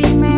sentirme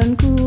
Colonne Court.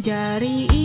Jari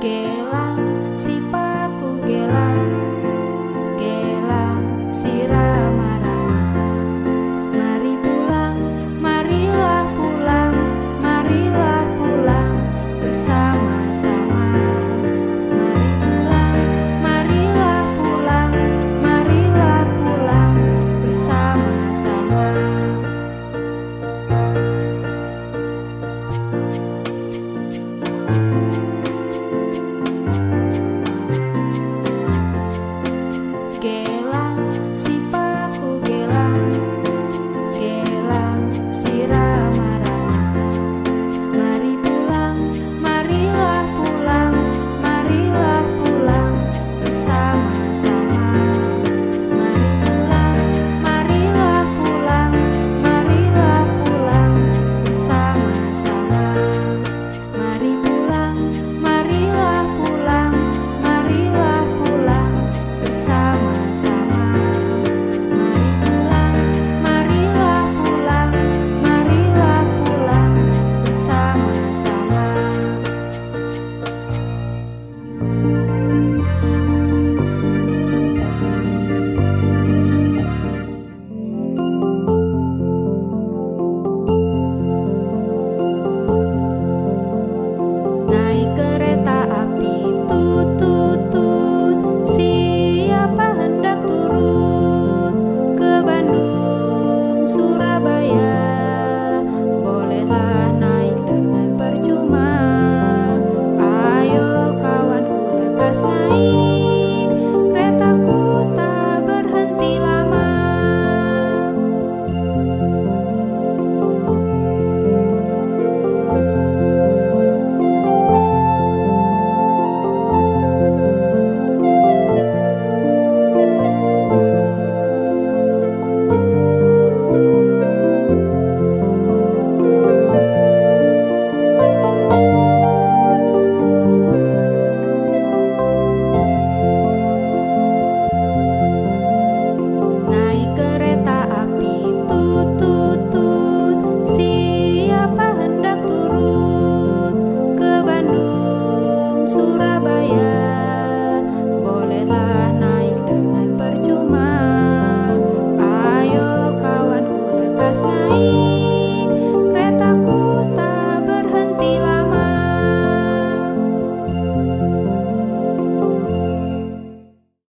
Get